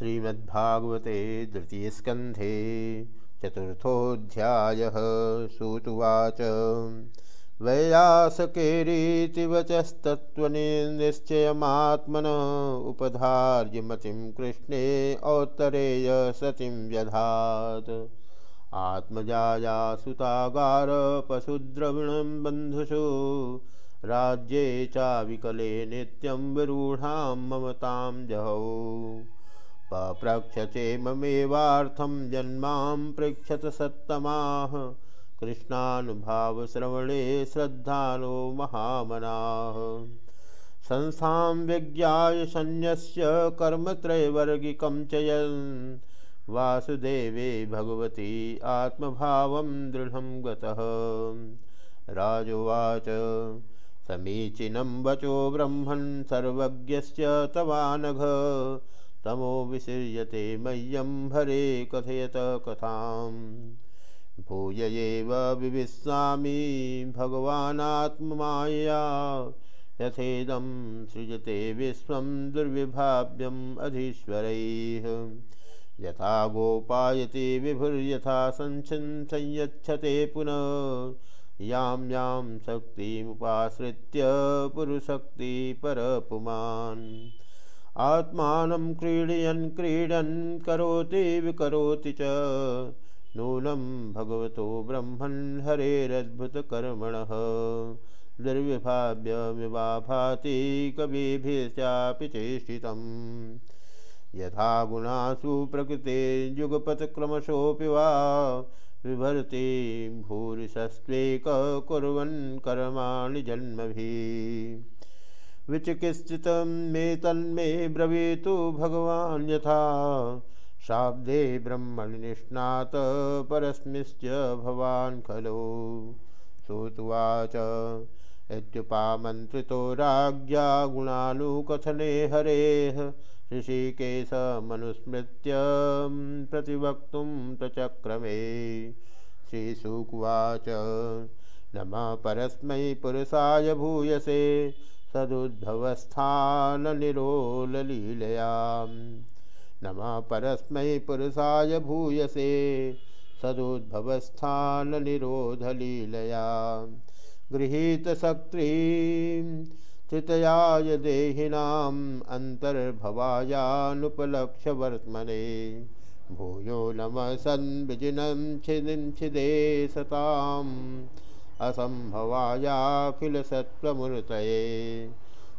श्रीमद्भागवते तृतीयस्कन्धे चतुर्थोऽध्यायः सूतुवाच। वैयासकेरीति वचस्तत्त्वनिश्चयमात्मन उपधार्य मतिं कृष्णे औत्तरेय सतिं व्यधात्। आत्मजाया सुतागारपशुद्रविणं बन्धुषु, राज्ये चाविकले नित्यं विरूढां ममतां जहौ। पप्रक्ष ममेवार्थं जन्मां पृक्षत सत्तमाः। कृष्णानुभावश्रवणे श्रद्धानो महामनाः। संस्थां विज्ञाय सन्न्यस्य कर्मत्रयवर्गिकं च यन्। वासुदेवे भगवती आत्मभावं दृढं गतः। राजोवाच, समीचीनं वचो ब्रह्मन् सर्वज्ञस्य तवानघ। तमो विसीयते मह्यं भरे कथयत कथां भूय एव विविश्वामि भगवानात्ममायया यथेदं सृजते विश्वं दुर्विभाव्यम् अधीश्वरैः। यथा गोपायते विभुर्यथा संचिन् संयच्छते पुनः। यां यां शक्तिमुपाश्रित्य पुरुशक्ति परपुमान्। आत्मानं क्रीडयन् क्रीडन् करोति विकरोति च। नूनं भगवतो ब्रह्मन् हरेरद्भुतकर्मणः। निर्विभाव्यमिवाभाति कविभिश्चापि चेष्टितम्। यथा गुणासु प्रकृते युगपत्क्रमशोऽपि वा बिभर्ति भूरिशस्त्वेक कर्माणि जन्मभिः। विचिकित्सितं मे तन्मे ब्रवीतु भगवान् यथा। शाब्दे ब्रह्मणि निष्णात परस्मिश्च भवान् खलु। श्रुत्वाच इत्युपामन्त्रितो राज्ञा गुणानुकथने हरेः ऋषिकेशमनुस्मृत्य प्रतिवक्तुं प्रचक्रमे श्रीशुकुवाच नमः परस्मै पुरुषाय भूयसे सदुद्भवस्थाननिरोललीलयां नमः परस्मै पुरुषाय भूयसे सदुद्भवस्थाननिरोधलीलया गृहीतशक्तिं तृतयाय देहिनाम् वर्त्मने भूयो नमः सन्विजिनं छिदिं छिदे सताम्। असम्भवायाखिलसत्त्वमूर्तये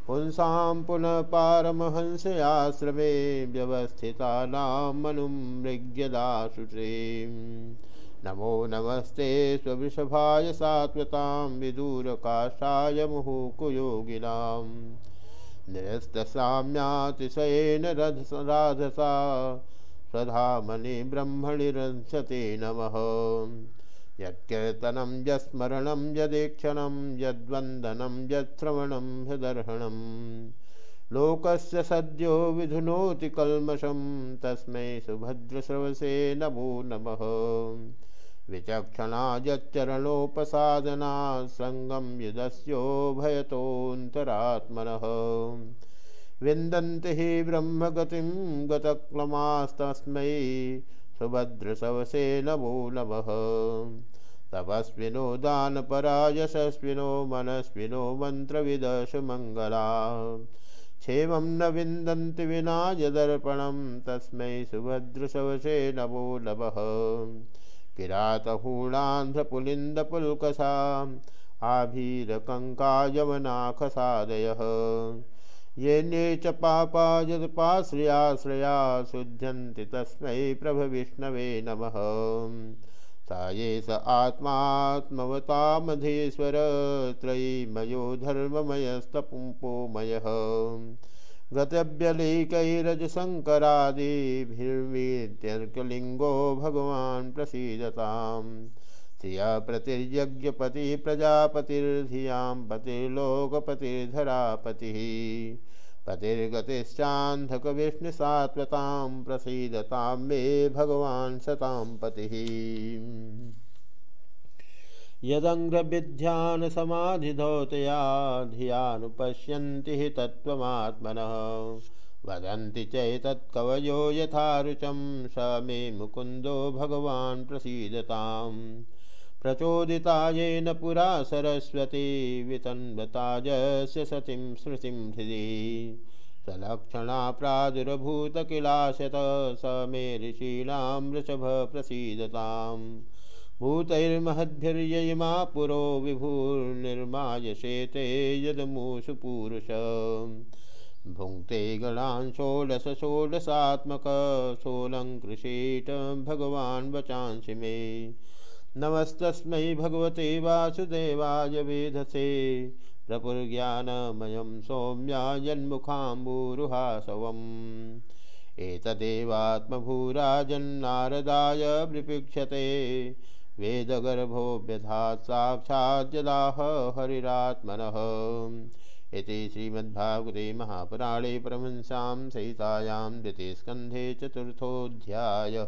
पुंसां पुनः पारमहंसयाश्रमे व्यवस्थितानां मनुमृग्यदाशुश्रीं नमो नमस्ते स्ववृषभाय सात्वतां विदूरकाशाय मुहुकुयोगिनां। निरस्तसाम्यातिशयेन राधसा स्वधामनि ब्रह्मणि रंसते नमः। यत्कीर्तनं यस्मरणं यदेक्षणं यद्वन्दनं यत्श्रवणं ह्यदर्हणं लोकस्य सद्यो विधुनोति कल्मषं, तस्मै सुभद्रश्रवसे नमो नमः। विचक्षणा यच्चरणोपसादना सङ्गं युदस्योभयतोऽन्तरात्मनः विन्दन्ति हि ब्रह्मगतिं गतक्लमास्तस्मै सुभद्रसवसे नमो। नमः तपस्विनो दानपरा यशस्विनो मनस्विनो मन्त्रविदशमङ्गला। क्षेमं न विन्दन्ति विना यदर्पणं तस्मै सुभद्रशवशे नमो। नमः किरातहूणान्ध्रपुलिन्दपुल्कसा आभीरकङ्कायवनाखसादयः येने च पापा यदपाश्रयाश्रया शुध्यन्ति तस्मै प्रभविष्णवे नमः। सा ये स आत्मात्मवतामधीश्वर त्रयीमयो धर्ममयस्तपुम्पोमयः गतव्यलीकैरजशङ्करादिभिर्वीत्यर्कलिङ्गो भगवान् प्रसीदताम्। श्रिया प्रतिर्यज्ञपति प्रजापतिर्धियाँ पतिर्लोकपतिर्धरापतिः पतिर्गतिश्चान्धकविष्णुसात्वतां प्रसीदतां मे भगवान् सतां पतिः। यदङ्घ्रविध्यानसमाधिधौतया धियानुपश्यन्ति हि तत्त्वमात्मनः। वदन्ति चैतत्कवयो यथा स मे मुकुन्दो भगवान् प्रसीदताम्। प्रचोदिता येन पुरा सरस्वती वितन्वताजस्य सतीं श्रुतिं हृदि। सलक्षणा प्रादुर्भूतकिलाशत स मे ऋषीणां वृषभ प्रसीदताम् भूतैर्महद्भिर्ययिमा पुरो विभुर्निर्मायशेते यदमूषु पूरुष। भुङ्क्ते गणान् षोडश षोडशात्मक सोलङ्कृषीट भगवान् वचांसि मे। नमस्तस्मै भगवते वासुदेवाय वेधसे प्रपुर्ज्ञानमयं सौम्या यन्मुखाम्बुरुहासवम् एतदेवात्मभूराजन्नारदाय विपिक्षते। वेदगर्भोऽभ्यधात् साक्षाज्जदाह हरिरात्मनः इति श्रीमद्भागवते महापुराणे परमंसां सहितायां द्वितीयस्कन्धे चतुर्थोऽध्यायः।